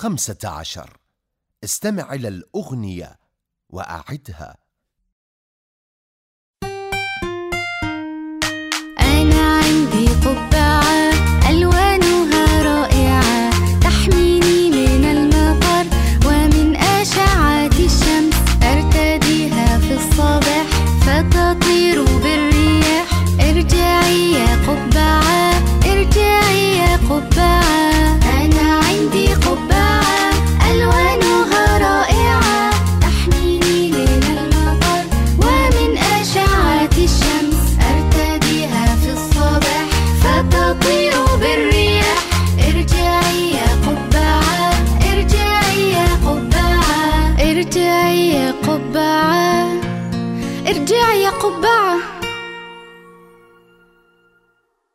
خمسة عشر. استمع إلى الأغنية وأعدها. أنا عندي قبعة ألوانها رائعة تحميني من المطر ومن أشعة الشمس أرتديها في الصباح فتطير بالرياح. ارجعي يا ارجع يا قبعة ارجع يا قبعة.